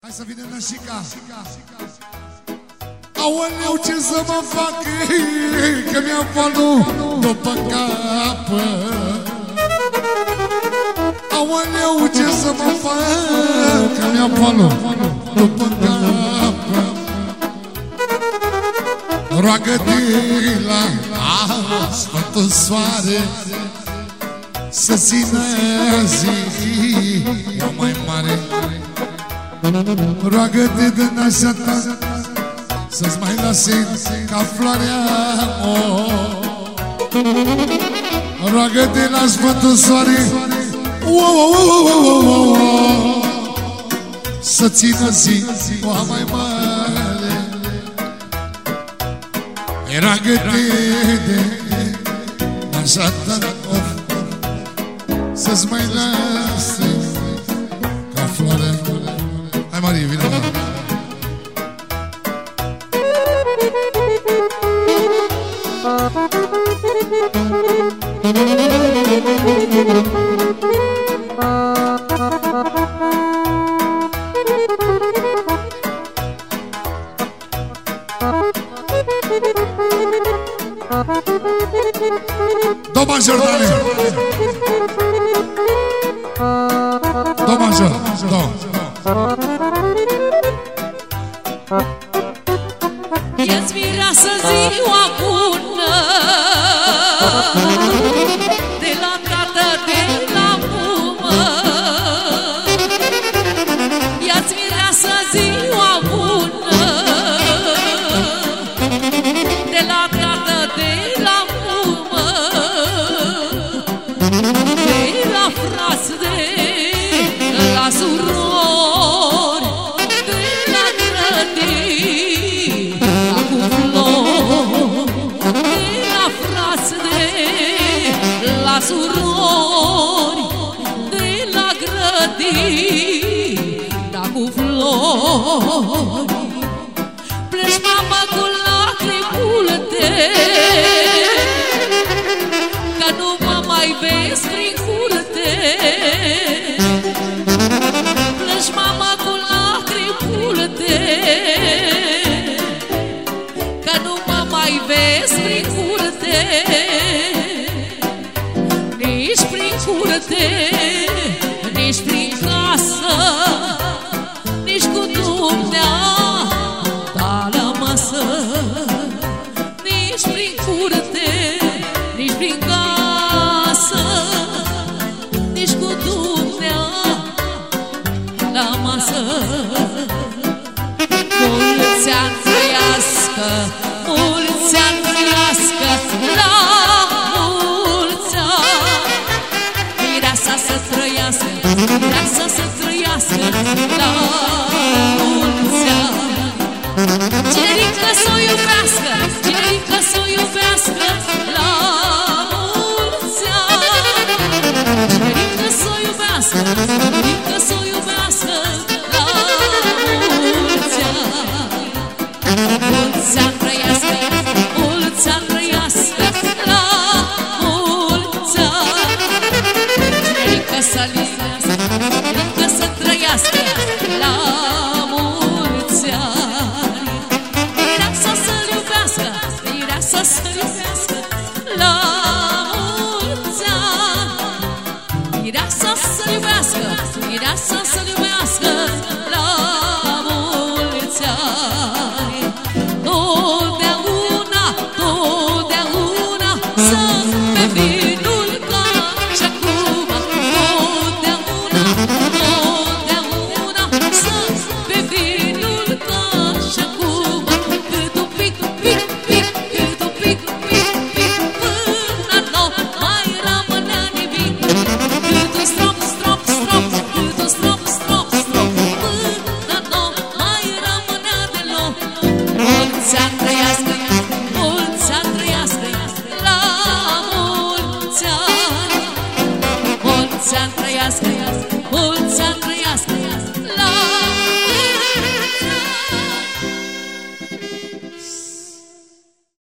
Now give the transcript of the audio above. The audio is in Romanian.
Hai să vină Nășica Aoleu, ce să mă fac Că mi-a falul după cap Aoleu, ce să mă fac Că mi-a falul după cap Roagă-te la Sfântul Soare Să țină Roagă-te de nașa ta Să-ți mai lase ca floarea Roagă-te la Sfântul Soare Să țină zi mai mare. Roagă-te de nașa ta Să-ți mai lase Marie, vine la Do major, Dani. Do major, do. E-ți mireasă ziua bună De la tată, de la mumă E-ți mireasă ziua bună De la tată, de la mumă De la frați, de la surori frați, de la surori De la grădini Da cu flori. Pleci mama cu lacrimi multe Că nu mă mai vezi prin curte. Pleci mama cu lacrimi multe Că nu mă mai vezi prin curte Nici prin curte Nici prin casă Nici cu dumnea Da la masă. Nici prin curte Nici prin casă Nici cu dumnea La masă. Mulți ani trăiască Mulți ani Mireasa să trăiască Mireasa să trăiască La mulți ani. Generică să o iubească Mireasa să-l iubească Mireasa să-l iubească La Mulți ani trăiască, mulți trăiască